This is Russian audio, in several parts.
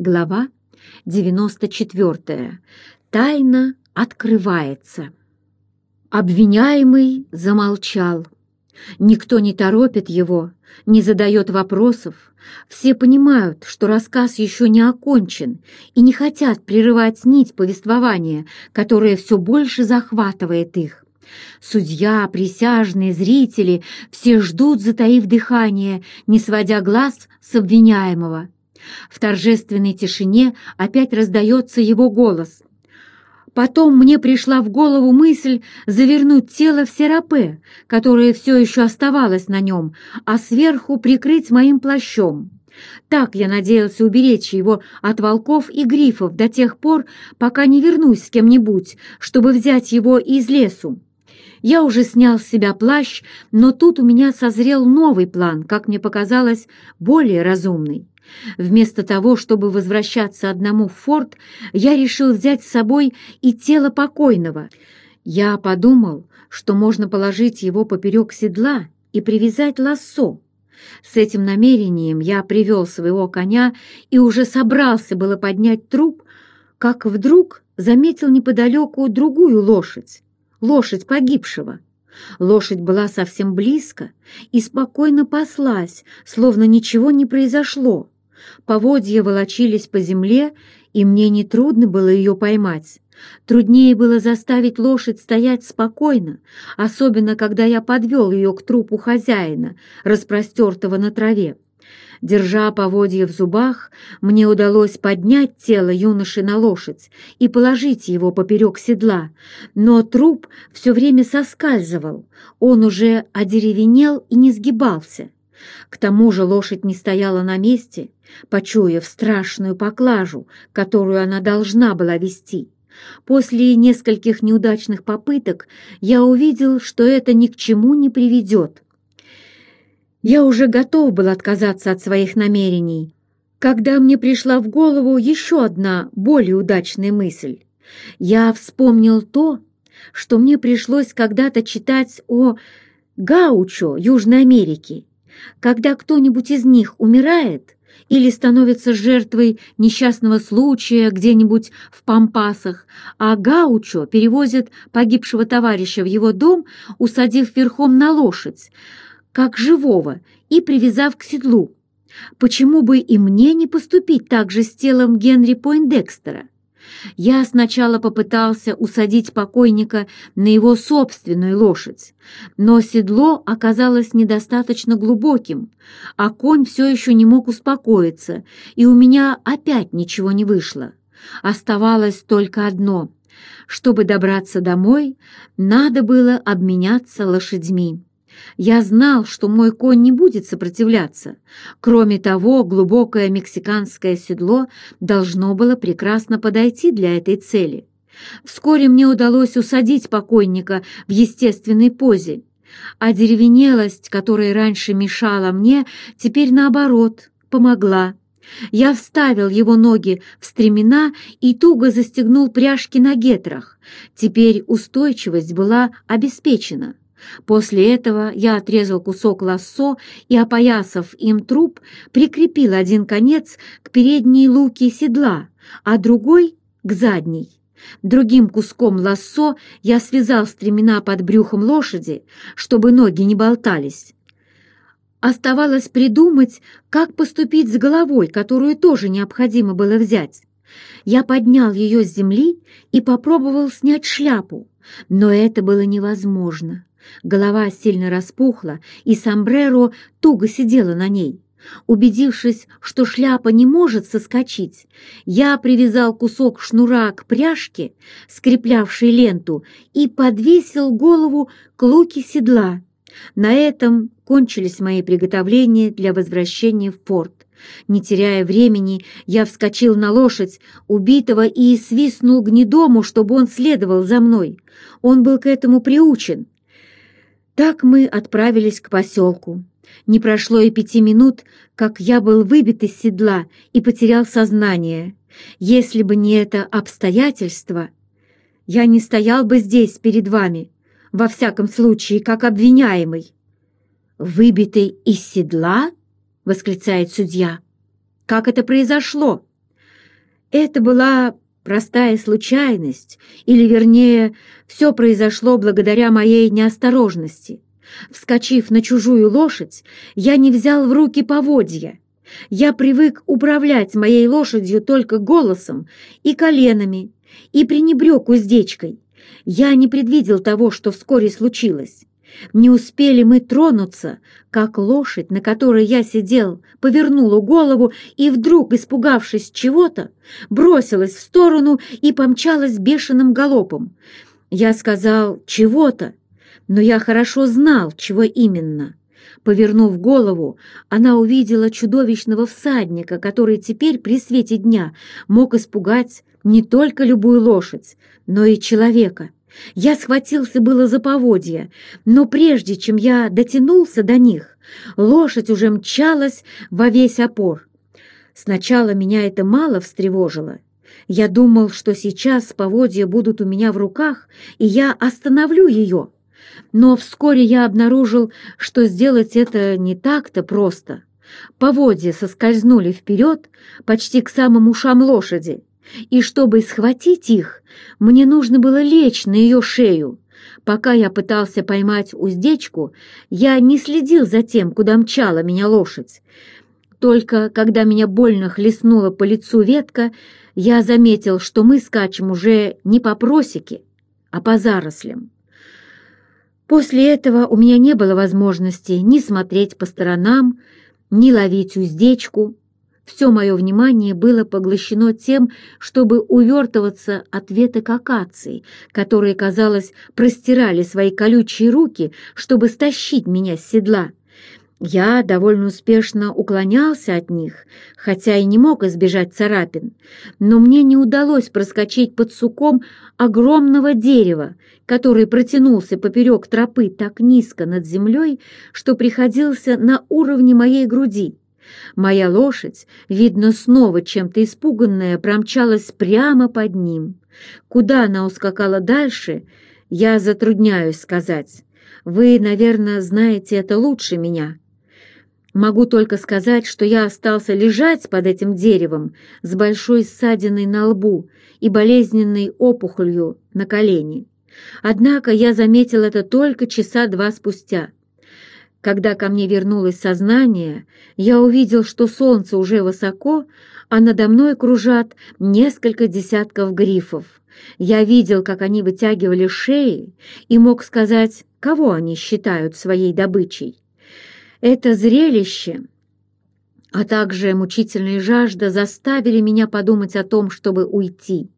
Глава 94. Тайна открывается. Обвиняемый замолчал. Никто не торопит его, не задает вопросов. Все понимают, что рассказ еще не окончен и не хотят прерывать нить повествования, которая все больше захватывает их. Судья, присяжные, зрители — все ждут, затаив дыхание, не сводя глаз с обвиняемого. В торжественной тишине опять раздается его голос. Потом мне пришла в голову мысль завернуть тело в серапе, которое все еще оставалось на нем, а сверху прикрыть моим плащом. Так я надеялся уберечь его от волков и грифов до тех пор, пока не вернусь с кем-нибудь, чтобы взять его из лесу. Я уже снял с себя плащ, но тут у меня созрел новый план, как мне показалось, более разумный. Вместо того, чтобы возвращаться одному в форт, я решил взять с собой и тело покойного. Я подумал, что можно положить его поперек седла и привязать лассо. С этим намерением я привел своего коня и уже собрался было поднять труп, как вдруг заметил неподалеку другую лошадь, лошадь погибшего. Лошадь была совсем близко и спокойно паслась, словно ничего не произошло. Поводья волочились по земле, и мне нетрудно было ее поймать. Труднее было заставить лошадь стоять спокойно, особенно когда я подвел ее к трупу хозяина, распростертого на траве. Держа поводья в зубах, мне удалось поднять тело юноши на лошадь и положить его поперек седла, но труп все время соскальзывал, он уже одеревенел и не сгибался. К тому же лошадь не стояла на месте, почуяв страшную поклажу, которую она должна была вести. После нескольких неудачных попыток я увидел, что это ни к чему не приведет. Я уже готов был отказаться от своих намерений, когда мне пришла в голову еще одна более удачная мысль. Я вспомнил то, что мне пришлось когда-то читать о Гаучо Южной Америки. Когда кто-нибудь из них умирает или становится жертвой несчастного случая где-нибудь в Пампасах, а Гаучо перевозит погибшего товарища в его дом, усадив верхом на лошадь, как живого, и привязав к седлу. Почему бы и мне не поступить так же с телом Генри Пойндекстера? Я сначала попытался усадить покойника на его собственную лошадь, но седло оказалось недостаточно глубоким, а конь все еще не мог успокоиться, и у меня опять ничего не вышло. Оставалось только одно — чтобы добраться домой, надо было обменяться лошадьми. Я знал, что мой конь не будет сопротивляться. Кроме того, глубокое мексиканское седло должно было прекрасно подойти для этой цели. Вскоре мне удалось усадить покойника в естественной позе, а деревенелость, которая раньше мешала мне, теперь наоборот помогла. Я вставил его ноги в стремена и туго застегнул пряжки на гетрах. Теперь устойчивость была обеспечена. После этого я отрезал кусок лассо и, опоясав им труп, прикрепил один конец к передней луке седла, а другой — к задней. Другим куском лассо я связал стремена под брюхом лошади, чтобы ноги не болтались. Оставалось придумать, как поступить с головой, которую тоже необходимо было взять. Я поднял ее с земли и попробовал снять шляпу, но это было невозможно. Голова сильно распухла, и сомбреро туго сидела на ней. Убедившись, что шляпа не может соскочить, я привязал кусок шнура к пряжке, скреплявшей ленту, и подвесил голову к луке седла. На этом кончились мои приготовления для возвращения в порт. Не теряя времени, я вскочил на лошадь убитого и свистнул гнедому, чтобы он следовал за мной. Он был к этому приучен. Так мы отправились к поселку. Не прошло и пяти минут, как я был выбит из седла и потерял сознание. Если бы не это обстоятельство, я не стоял бы здесь перед вами, во всяком случае, как обвиняемый. «Выбитый из седла?» — восклицает судья. «Как это произошло?» Это была простая случайность, или, вернее, все произошло благодаря моей неосторожности. Вскочив на чужую лошадь, я не взял в руки поводья. Я привык управлять моей лошадью только голосом и коленами, и пренебрег уздечкой. Я не предвидел того, что вскоре случилось. Не успели мы тронуться, как лошадь, на которой я сидел, повернула голову и вдруг, испугавшись чего-то, бросилась в сторону и помчалась бешеным галопом. Я сказал «чего-то», но я хорошо знал, чего именно. Повернув голову, она увидела чудовищного всадника, который теперь при свете дня мог испугать не только любую лошадь, но и человека. Я схватился было за поводья, но прежде чем я дотянулся до них, лошадь уже мчалась во весь опор. Сначала меня это мало встревожило. Я думал, что сейчас поводья будут у меня в руках, и я остановлю ее. Но вскоре я обнаружил, что сделать это не так-то просто. Поводья соскользнули вперед почти к самым ушам лошади, и чтобы схватить их, мне нужно было лечь на ее шею. Пока я пытался поймать уздечку, я не следил за тем, куда мчала меня лошадь. Только когда меня больно хлестнула по лицу ветка, я заметил, что мы скачем уже не по просеке, а по зарослям. После этого у меня не было возможности ни смотреть по сторонам, ни ловить уздечку. Все мое внимание было поглощено тем, чтобы увертываться от веток акаций, которые, казалось, простирали свои колючие руки, чтобы стащить меня с седла. Я довольно успешно уклонялся от них, хотя и не мог избежать царапин, но мне не удалось проскочить под суком огромного дерева, который протянулся поперек тропы так низко над землей, что приходился на уровне моей груди. Моя лошадь, видно, снова чем-то испуганная, промчалась прямо под ним. Куда она ускакала дальше, я затрудняюсь сказать. Вы, наверное, знаете это лучше меня. Могу только сказать, что я остался лежать под этим деревом с большой ссадиной на лбу и болезненной опухолью на колене. Однако я заметил это только часа два спустя. Когда ко мне вернулось сознание, я увидел, что солнце уже высоко, а надо мной кружат несколько десятков грифов. Я видел, как они вытягивали шеи, и мог сказать, кого они считают своей добычей. Это зрелище, а также мучительная жажда заставили меня подумать о том, чтобы уйти.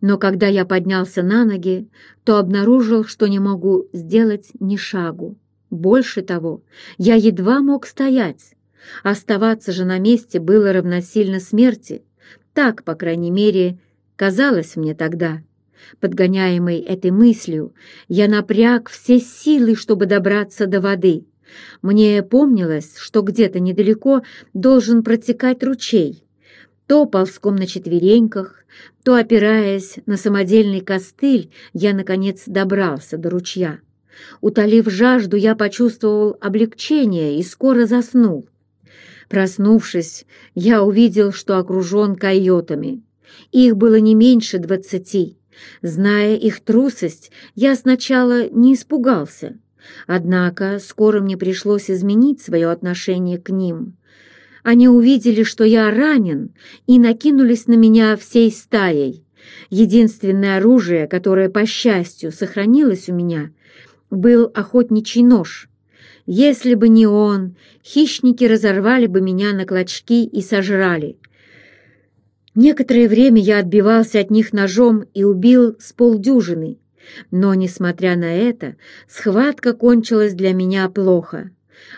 Но когда я поднялся на ноги, то обнаружил, что не могу сделать ни шагу. Больше того, я едва мог стоять. Оставаться же на месте было равносильно смерти. Так, по крайней мере, казалось мне тогда. Подгоняемый этой мыслью, я напряг все силы, чтобы добраться до воды. Мне помнилось, что где-то недалеко должен протекать ручей. То ползком на четвереньках, то, опираясь на самодельный костыль, я, наконец, добрался до ручья. Утолив жажду, я почувствовал облегчение и скоро заснул. Проснувшись, я увидел, что окружен койотами. Их было не меньше двадцати. Зная их трусость, я сначала не испугался, Однако скоро мне пришлось изменить свое отношение к ним. Они увидели, что я ранен, и накинулись на меня всей стаей. Единственное оружие, которое, по счастью, сохранилось у меня, был охотничий нож. Если бы не он, хищники разорвали бы меня на клочки и сожрали. Некоторое время я отбивался от них ножом и убил с полдюжины, но, несмотря на это, схватка кончилась для меня плохо.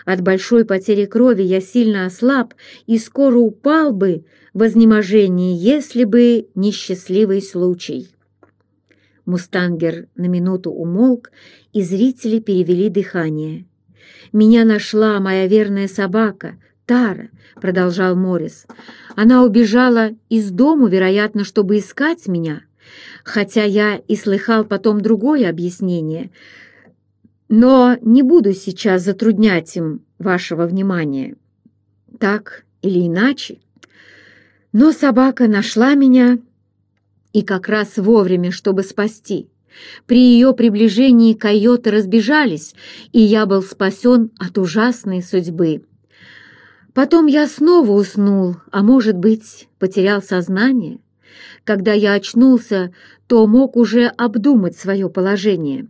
От большой потери крови я сильно ослаб и скоро упал бы в изнеможении, если бы не счастливый случай. Мустангер на минуту умолк, и зрители перевели дыхание. «Меня нашла моя верная собака, Тара», — продолжал Моррис. «Она убежала из дому, вероятно, чтобы искать меня хотя я и слыхал потом другое объяснение, но не буду сейчас затруднять им вашего внимания. Так или иначе. Но собака нашла меня и как раз вовремя, чтобы спасти. При ее приближении койоты разбежались, и я был спасен от ужасной судьбы. Потом я снова уснул, а может быть, потерял сознание. Когда я очнулся, то мог уже обдумать свое положение.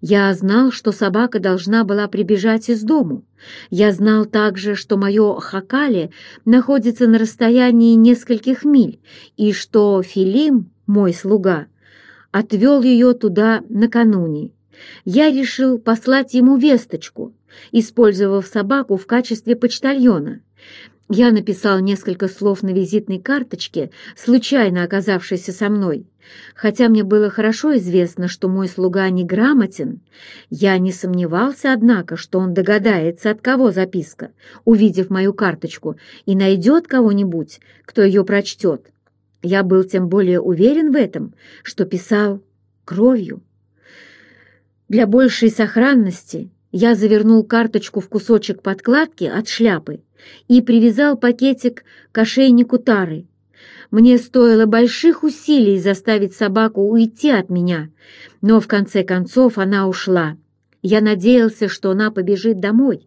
Я знал, что собака должна была прибежать из дому. Я знал также, что мое хакали находится на расстоянии нескольких миль, и что Филим, мой слуга, отвел ее туда накануне. Я решил послать ему весточку, использовав собаку в качестве почтальона. Я написал несколько слов на визитной карточке, случайно оказавшейся со мной. Хотя мне было хорошо известно, что мой слуга неграмотен, я не сомневался, однако, что он догадается, от кого записка, увидев мою карточку, и найдет кого-нибудь, кто ее прочтет. Я был тем более уверен в этом, что писал кровью. Для большей сохранности я завернул карточку в кусочек подкладки от шляпы и привязал пакетик к ошейнику тары. Мне стоило больших усилий заставить собаку уйти от меня, но в конце концов она ушла. Я надеялся, что она побежит домой.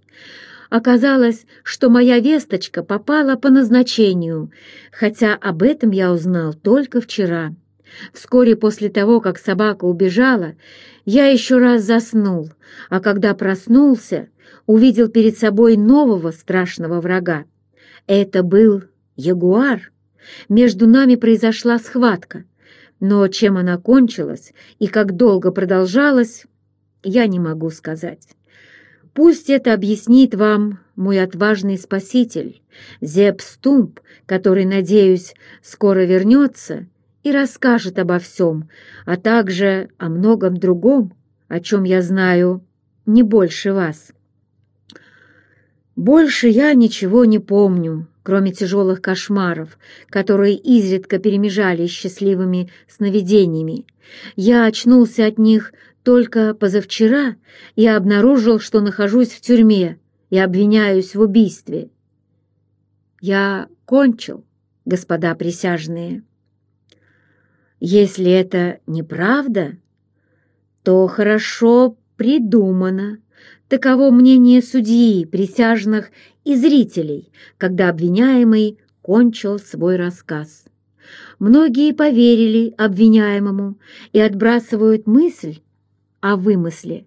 Оказалось, что моя весточка попала по назначению, хотя об этом я узнал только вчера. Вскоре после того, как собака убежала, я еще раз заснул, а когда проснулся, увидел перед собой нового страшного врага. Это был ягуар. Между нами произошла схватка, но чем она кончилась и как долго продолжалась, я не могу сказать. Пусть это объяснит вам мой отважный спаситель, Зеб Стумп, который, надеюсь, скоро вернется и расскажет обо всем, а также о многом другом, о чем я знаю не больше вас. Больше я ничего не помню, кроме тяжелых кошмаров, которые изредка перемежались счастливыми сновидениями. Я очнулся от них только позавчера и обнаружил, что нахожусь в тюрьме и обвиняюсь в убийстве. Я кончил, господа присяжные. Если это неправда, то хорошо придумано. Таково мнение судьи, присяжных и зрителей, когда обвиняемый кончил свой рассказ. Многие поверили обвиняемому и отбрасывают мысль о вымысле.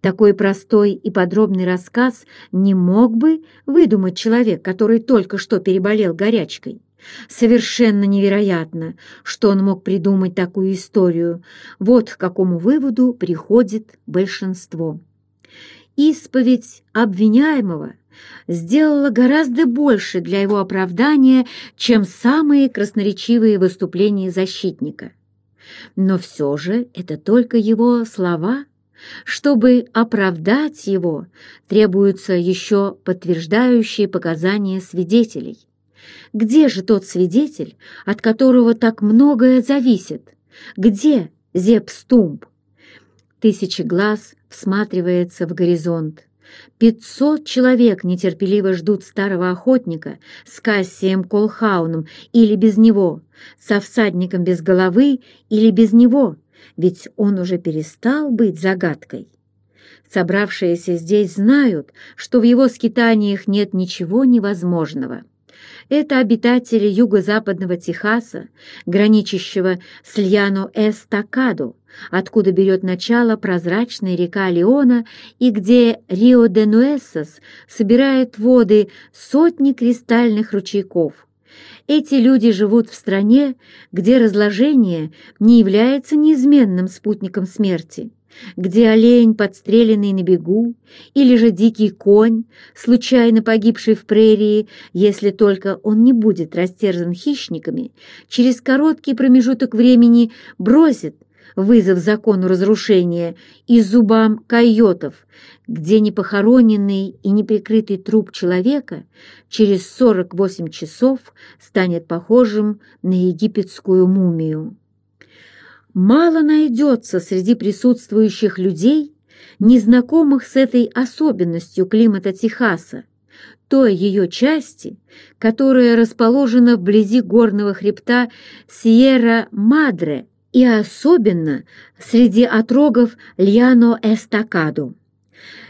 Такой простой и подробный рассказ не мог бы выдумать человек, который только что переболел горячкой. Совершенно невероятно, что он мог придумать такую историю. Вот к какому выводу приходит большинство. Исповедь обвиняемого сделала гораздо больше для его оправдания, чем самые красноречивые выступления защитника. Но все же это только его слова. Чтобы оправдать его, требуются еще подтверждающие показания свидетелей. Где же тот свидетель, от которого так многое зависит? Где Зепстумб? Тысячи глаз всматривается в горизонт. Пятьсот человек нетерпеливо ждут старого охотника с Кассием Колхауном или без него, со всадником без головы или без него, ведь он уже перестал быть загадкой. Собравшиеся здесь знают, что в его скитаниях нет ничего невозможного. Это обитатели юго-западного Техаса, граничащего с Льяно-Эстакадо, откуда берет начало прозрачная река Леона и где Рио-де-Нуэссос собирает воды сотни кристальных ручейков. Эти люди живут в стране, где разложение не является неизменным спутником смерти где олень, подстреленный на бегу, или же дикий конь, случайно погибший в прерии, если только он не будет растерзан хищниками, через короткий промежуток времени бросит вызов закону разрушения и зубам койотов, где непохороненный и неприкрытый труп человека через 48 часов станет похожим на египетскую мумию. Мало найдется среди присутствующих людей, незнакомых с этой особенностью климата Техаса, той ее части, которая расположена вблизи горного хребта Сьерра-Мадре и особенно среди отрогов Льяно-Эстакаду.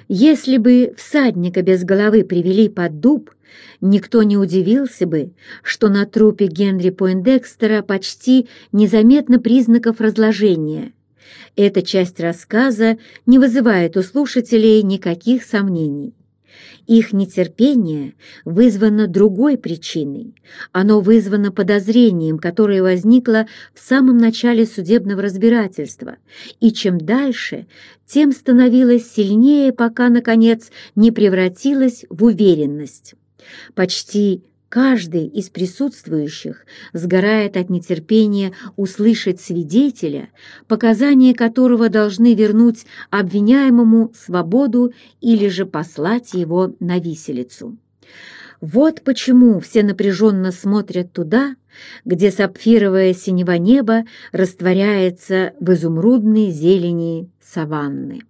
Если бы всадника без головы привели под дуб, никто не удивился бы, что на трупе Генри Пойндекстера почти незаметно признаков разложения. Эта часть рассказа не вызывает у слушателей никаких сомнений. Их нетерпение вызвано другой причиной. Оно вызвано подозрением, которое возникло в самом начале судебного разбирательства, и чем дальше, тем становилось сильнее, пока, наконец, не превратилось в уверенность. Почти Каждый из присутствующих сгорает от нетерпения услышать свидетеля, показания которого должны вернуть обвиняемому свободу или же послать его на виселицу. Вот почему все напряженно смотрят туда, где сапфировое синего небо растворяется в изумрудной зелени саванны.